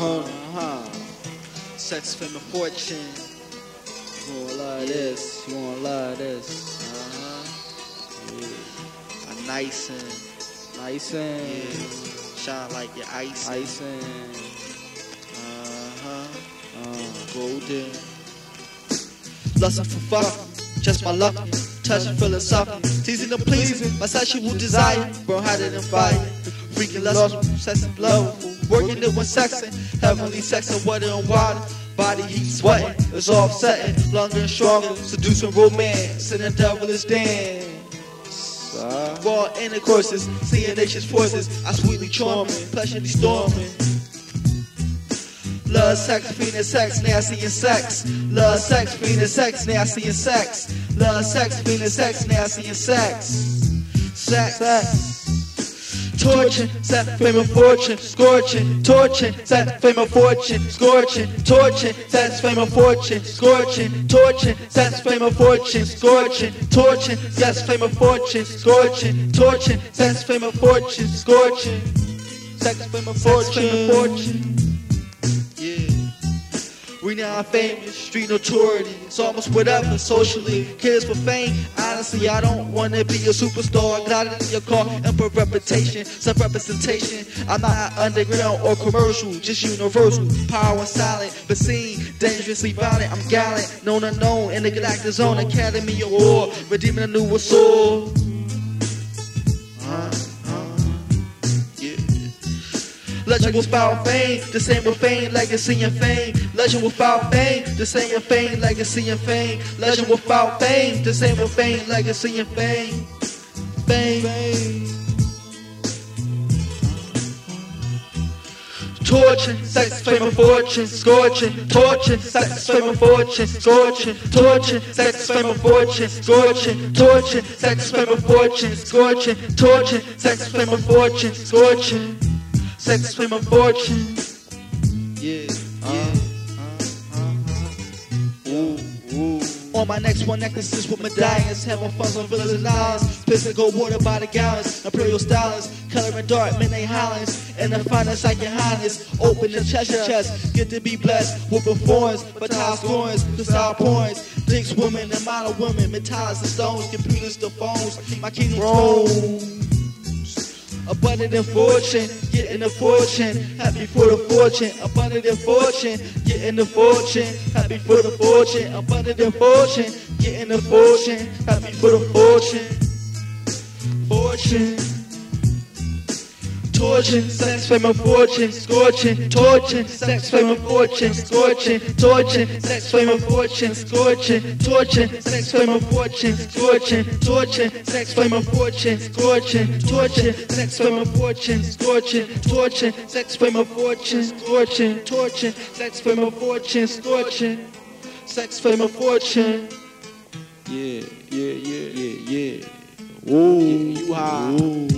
opponent. Uh-huh. Sex, fame, and fortune. You love this. You love this. Uh-huh. A nice and Nice and yeah. shine like your ice. ice and Uh-huh. uh, Golden. Lusting for fucking, just my luck. Touching feeling soft. teasing and pleasing, my sexual desire, burn hotter than fire. Freaking lust, sex and love, working it when sexing, heavenly sex and water and water. Body heat sweating, it's offsetting, longer and stronger, seducing romance, and the devilish dance. uh, Raw intercourses, seeing nature's forces, I sweetly charming, pleasurely storming. Love, sex, and sex, nasty and sex. Love, sex, and sex, nasty and sex. Love, sex, and sex, nasty and sex. Sex, sex. Torture, sex, fame and fortune, scorching, torching, sex, fame and fortune, scorching, torching, sex, fame and fortune, scorching, torching, sex, fame and fortune, scorching, torching, sex, fame and fortune, scorching, torching, sex, fame and fortune, scorching, sex, fame and fortune. We now famous, street notoriety. It's almost whatever socially. Kids for fame. Honestly, I don't wanna be a superstar. Got it in your car and reputation, self representation. I'm not underground or commercial, just universal. Power and silent, but seen dangerously violent. I'm gallant, known unknown in the galactic zone. Academy Award, redeeming a new soul. Legend without fame, the same with fame, legacy and fame. Legend without fame, the same with fame, legacy and fame. Legend without fame, the same with fame, legacy and fame. Fame. Torching, sex, fame, fortune, scorching, torching, sex, fame, fortune, scorching, torching, sex, fame, fortune, scorching, torching, sex, fame, fortune, scorching, torching, sex, fame, fortune, scorching, sex, fame, and fortune. Yeah, yeah. Ooh, ooh. On my next one, necklaces with medallions, having funds on villas and islands, pissing gold water by the gallons, imperial stylings, coloring dark midnight highlands, and the finest like your highness, open the treasure chest, get to be blessed with performance, battalion scorns, freestyle points, dicks, women, and model women, metallics and stones, computers, the phones, my kingdom grows. Abundant in fortune, getting a fortune, happy for the fortune, abundant in fortune, getting a fortune, happy for the fortune, abundant in fortune, getting a fortune, happy for the fortune, fortune. Torching, sex, fame, and fortune, scorching, torching, sex, fame, and fortune, scorching, torching, sex, fame, and fortune, scorching, torching, sex, fame, and fortune, scorching, torching, sex, fame, and fortune, scorching, torching, sex, fame, and fortune, scorching, torching, sex, fame, and fortune, scorching, torching, sex, fame, and fortune, scorching, sex, fame, and fortune. yeah, yeah, yeah, yeah, yeah. Ooh, You high.